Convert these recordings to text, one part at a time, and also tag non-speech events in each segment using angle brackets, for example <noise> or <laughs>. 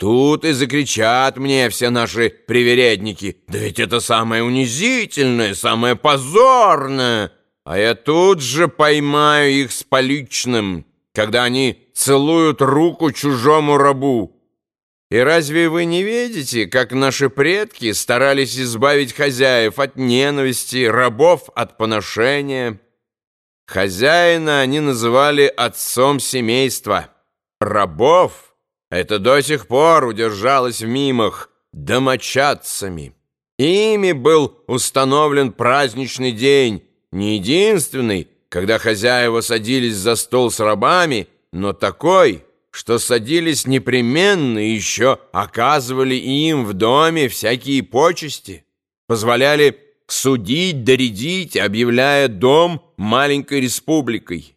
Тут и закричат мне все наши привередники. Да ведь это самое унизительное, самое позорное. А я тут же поймаю их с поличным, когда они целуют руку чужому рабу. И разве вы не видите, как наши предки старались избавить хозяев от ненависти, рабов от поношения? Хозяина они называли отцом семейства, рабов — это до сих пор удержалось в мимах домочадцами. Ими был установлен праздничный день, не единственный, когда хозяева садились за стол с рабами, но такой, что садились непременно и еще оказывали им в доме всякие почести, позволяли судить, доредить, объявляя дом маленькой республикой.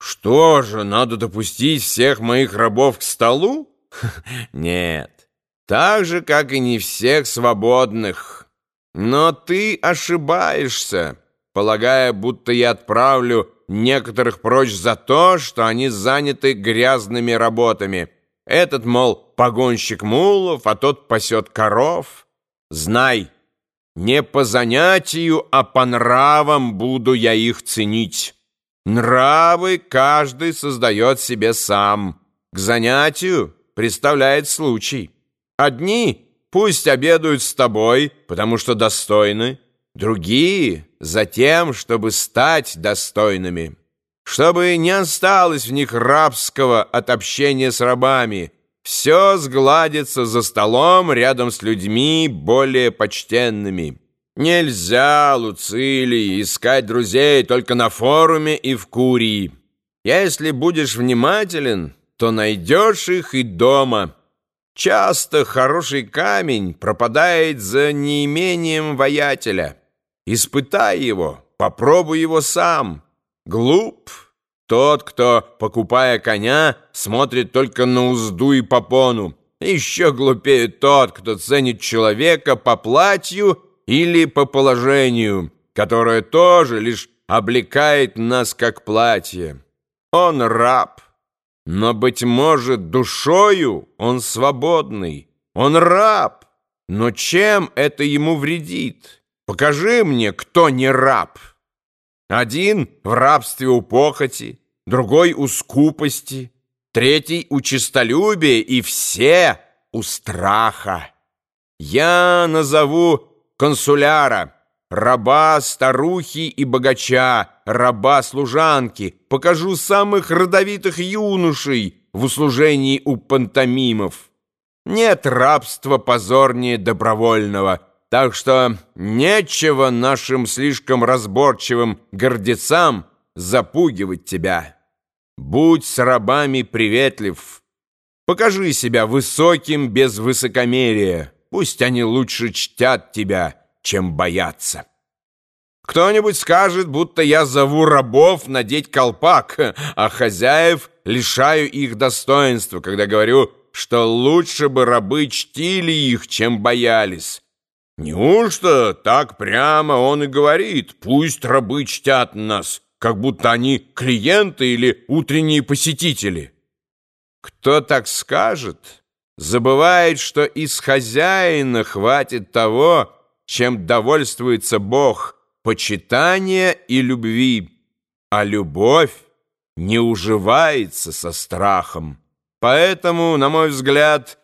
Что же, надо допустить всех моих рабов к столу? <laughs> Нет, так же, как и не всех свободных. Но ты ошибаешься, полагая, будто я отправлю некоторых прочь за то, что они заняты грязными работами. Этот, мол, погонщик мулов, а тот пасет коров. Знай, не по занятию, а по нравам буду я их ценить». Нравы каждый создает себе сам. К занятию представляет случай. Одни пусть обедают с тобой, потому что достойны, другие — за тем, чтобы стать достойными. Чтобы не осталось в них рабского от общения с рабами, все сгладится за столом рядом с людьми более почтенными. Нельзя, Луцилий, искать друзей только на форуме и в Курии. Если будешь внимателен, то найдешь их и дома. Часто хороший камень пропадает за неимением воятеля. Испытай его, попробуй его сам. Глуп тот, кто, покупая коня, смотрит только на узду и попону. Еще глупее тот, кто ценит человека по платью или по положению, которое тоже лишь облекает нас как платье. Он раб, но, быть может, душою он свободный. Он раб, но чем это ему вредит? Покажи мне, кто не раб. Один в рабстве у похоти, другой у скупости, третий у честолюбия и все у страха. Я назову консуляра, раба старухи и богача, раба служанки, покажу самых родовитых юношей в услужении у пантомимов. Нет рабства позорнее добровольного, так что нечего нашим слишком разборчивым гордецам запугивать тебя. Будь с рабами приветлив, покажи себя высоким без высокомерия». Пусть они лучше чтят тебя, чем боятся. Кто-нибудь скажет, будто я зову рабов надеть колпак, а хозяев лишаю их достоинства, когда говорю, что лучше бы рабы чтили их, чем боялись. Неужто так прямо он и говорит, пусть рабы чтят нас, как будто они клиенты или утренние посетители? Кто так скажет, забывает, что из хозяина хватит того, чем довольствуется Бог, почитания и любви, а любовь не уживается со страхом. Поэтому, на мой взгляд,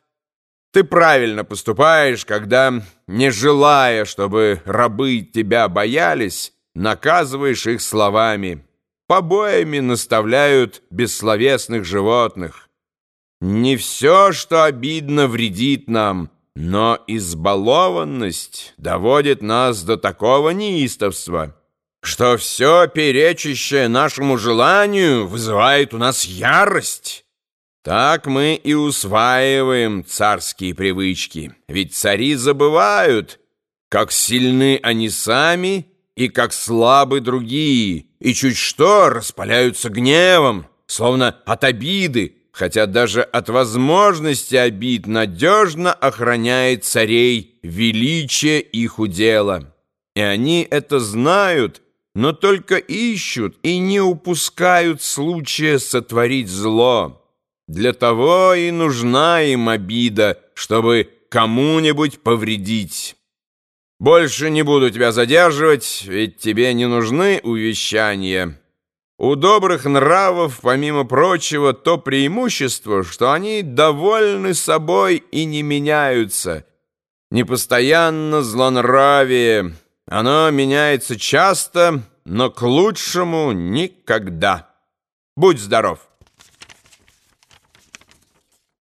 ты правильно поступаешь, когда, не желая, чтобы рабы тебя боялись, наказываешь их словами. Побоями наставляют бессловесных животных. Не все, что обидно, вредит нам, но избалованность доводит нас до такого неистовства, что все перечащее нашему желанию вызывает у нас ярость. Так мы и усваиваем царские привычки, ведь цари забывают, как сильны они сами и как слабы другие, и чуть что распаляются гневом, словно от обиды, хотя даже от возможности обид надежно охраняет царей величие их удела. И они это знают, но только ищут и не упускают случая сотворить зло. Для того и нужна им обида, чтобы кому-нибудь повредить. Больше не буду тебя задерживать, ведь тебе не нужны увещания. У добрых нравов, помимо прочего, то преимущество, что они довольны собой и не меняются. Непостоянно злонравие. Оно меняется часто, но к лучшему никогда. Будь здоров!